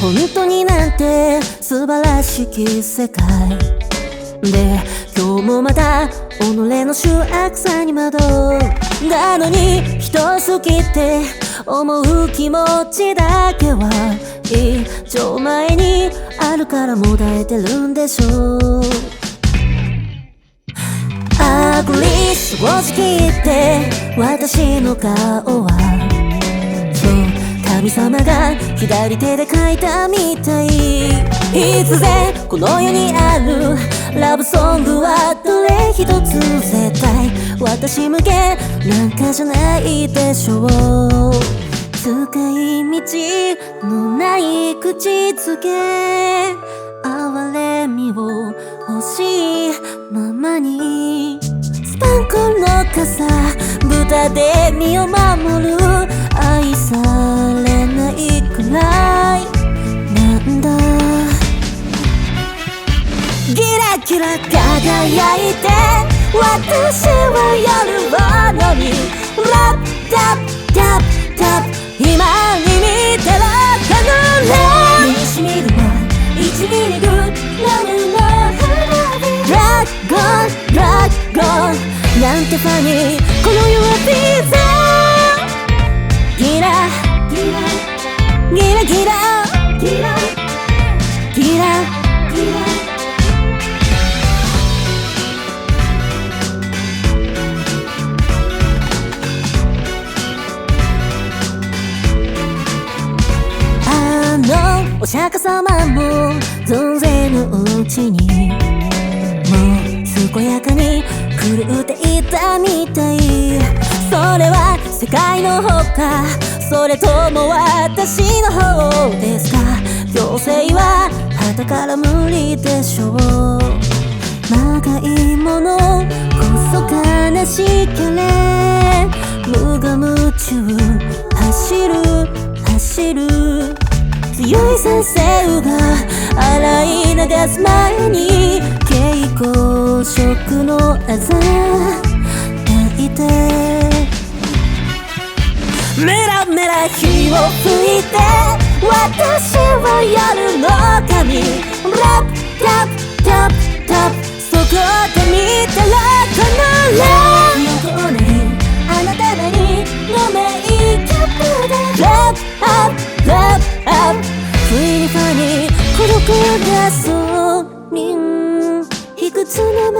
本当になんて素晴らしき世界。で今日もまた己の醜悪さに惑う。なのに人好きって思う気持ちだけは一丁前にあるからもだえてるんでしょう。アグリスを切って私の顔は。神様が左手で描いたみたい。必然この世にある。ラブソングはどれ一つ絶対私向けなんかじゃないでしょう。使い道のない口づけ哀れみを欲しいままに。スパンコの傘豚で身を守ギラ輝いて私は夜はのにラッタッタッタッ今に見てらかぬれ身にしみるわ1ミリグラムの花火ラッゴンラッゴンなんてファニーこの世はピザギラギラギラギラギラギラギラお釈迦様も存ぜぬうちにもう健やかに狂っていたみたい。それは世界の方か。それとも私の方ですか。強制は旗から無理でしょう。まがいものこそ悲しけれ。無我夢中走る走る。強い先生が洗い流す前に蛍光色のあざ抱いてメラメラ火を吹いて私は夜の神。ラップタップタップタップそこで見たらこのラ横なりあなたなりのメイキャップ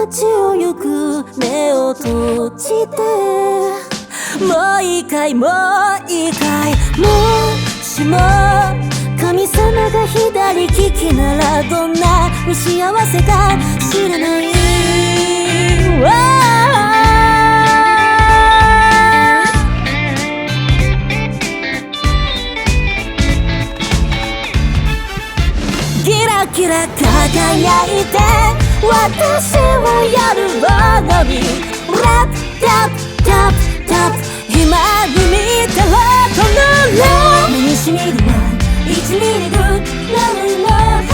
街を行く目を閉じてもういいかいもういいかいもしも神様が左利きならどんなに幸せか知らない。わギラギラ輝いて私は夜を飲みラッタッタッタップ今に見たらこのラ目にしみるわ1ミリグラムの花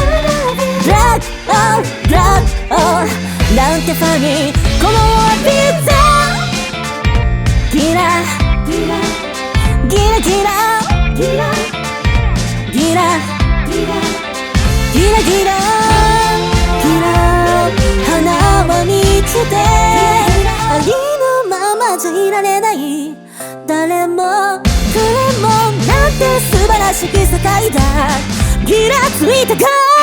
火ラックオンラックオンなんてファニーこのピザギラギラギラギラギラギラギラギラギラしき世界だ。ギラついたか